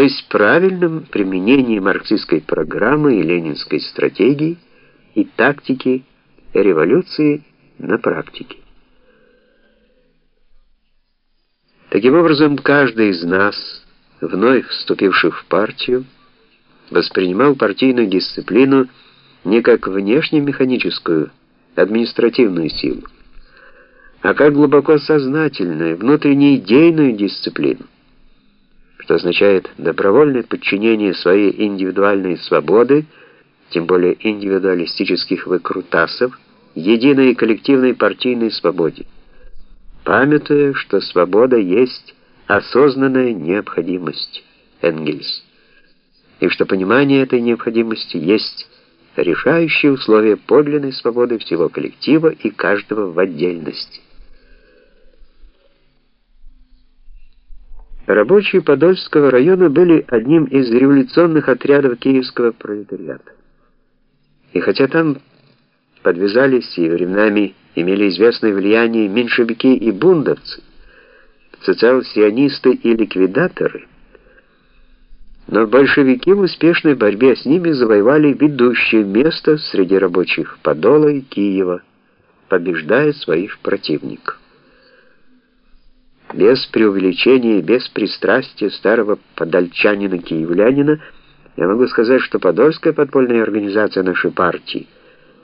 то есть правильном применении марксистской программы и ленинской стратегии и тактики революции на практике. Таким образом, каждый из нас, вновь вступивших в партию, воспринимал партийную дисциплину не как внешне-механическую, административную силу, а как глубоко сознательную, внутренне идейную дисциплину, что означает добровольное подчинение своей индивидуальной свободы, тем более индивидуалистических выкрутасов, единой коллективной партийной свободе памятуя, что свобода есть осознанная необходимость, Энгельс, и что понимание этой необходимости есть решающее условие подлинной свободы всего коллектива и каждого в отдельности. Рабочие Подольского района были одним из революционных отрядов киевского пролетариата. И хотя там подвязались и временами имели известное влияние меньшевики и бундовцы, социал-сионисты и ликвидаторы, но большевики в успешной борьбе с ними завоевали ведущее место среди рабочих Подола и Киева, побеждая своих противников. Без преувеличения и без пристрастия старого подольчанина-киевлянина я могу сказать, что Подольская подпольная организация нашей партии –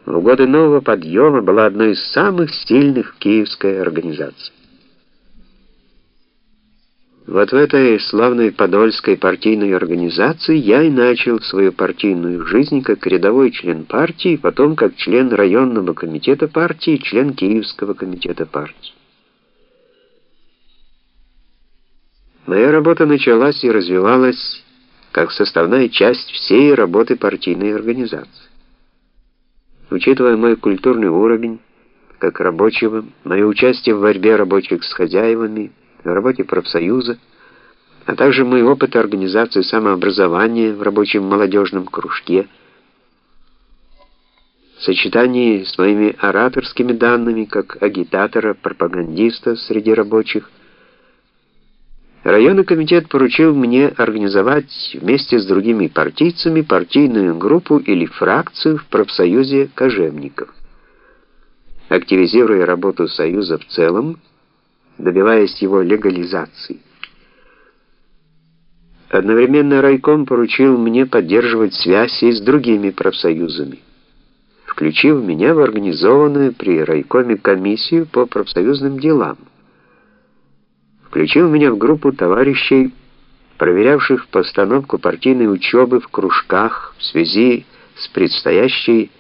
в годы нового подъема была одной из самых сильных киевской организаций. Вот в этой славной подольской партийной организации я и начал свою партийную жизнь как рядовой член партии, потом как член районного комитета партии член Киевского комитета партии. Моя работа началась и развивалась как составная часть всей работы партийной организации. Учитывая мой культурный уровень, как рабочего, мое участие в борьбе рабочих с хозяевами, в работе профсоюза, а также мой опыт организации самообразования в рабочем молодежном кружке, в сочетании с моими ораторскими данными как агитатора, пропагандиста среди рабочих, Районный комитет поручил мне организовать вместе с другими партийцами партийную группу или фракцию в профсоюзе кожевников. Активизируя работу союза в целом, добиваясь его легализации. Одновременно райком поручил мне поддерживать связь и с другими профсоюзами, включив меня в организованную при райкоме комиссию по профсоюзным делам включил меня в группу товарищей, проверявших постановку партийной учебы в кружках в связи с предстоящей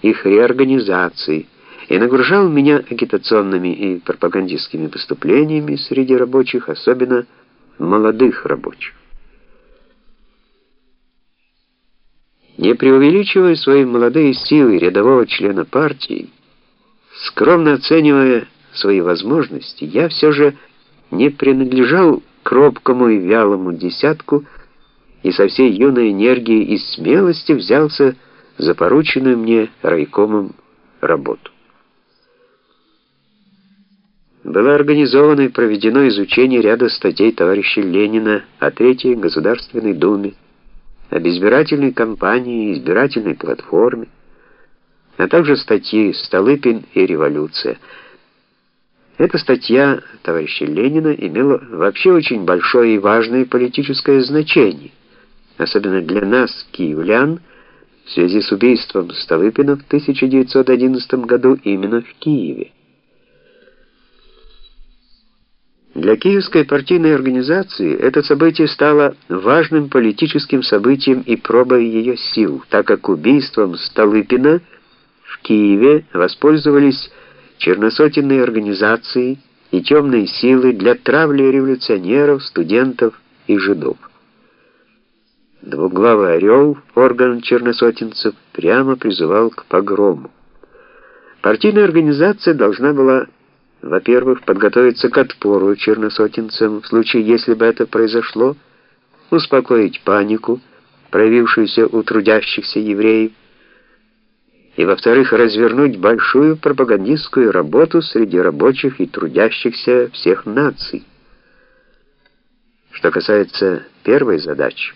их реорганизацией и нагружал меня агитационными и пропагандистскими выступлениями среди рабочих, особенно молодых рабочих. Не преувеличивая свои молодые силы рядового члена партии, скромно оценивая свои возможности, я все же не принадлежал к робкому и вялому десятку и со всей юной энергией и смелостью взялся за порученную мне райкомом работу. Было организовано и проведено изучение ряда статей товарища Ленина о Третьей Государственной Думе, об избирательной кампании и избирательной платформе, а также статьи «Столыпин и революция», эта статья товарища Ленина имела вообще очень большое и важное политическое значение, особенно для нас, киевлян, в связи с убийством Столыпина в 1911 году именно в Киеве. Для Киевской партийной организации это событие стало важным политическим событием и пробой ее сил, так как убийством Столыпина в Киеве воспользовались черносотенные организации и темные силы для травли революционеров, студентов и жидов. Двуглавый орел, орган черносотенцев, прямо призывал к погрому. Партийная организация должна была, во-первых, подготовиться к отпору черносотенцам в случае, если бы это произошло, успокоить панику, проявившуюся у трудящихся евреев, и, во-вторых, развернуть большую пропагандистскую работу среди рабочих и трудящихся всех наций. Что касается первой задачи,